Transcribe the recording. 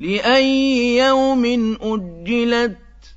لِأَيِّ يَوْمٍ أُجِّلَتْ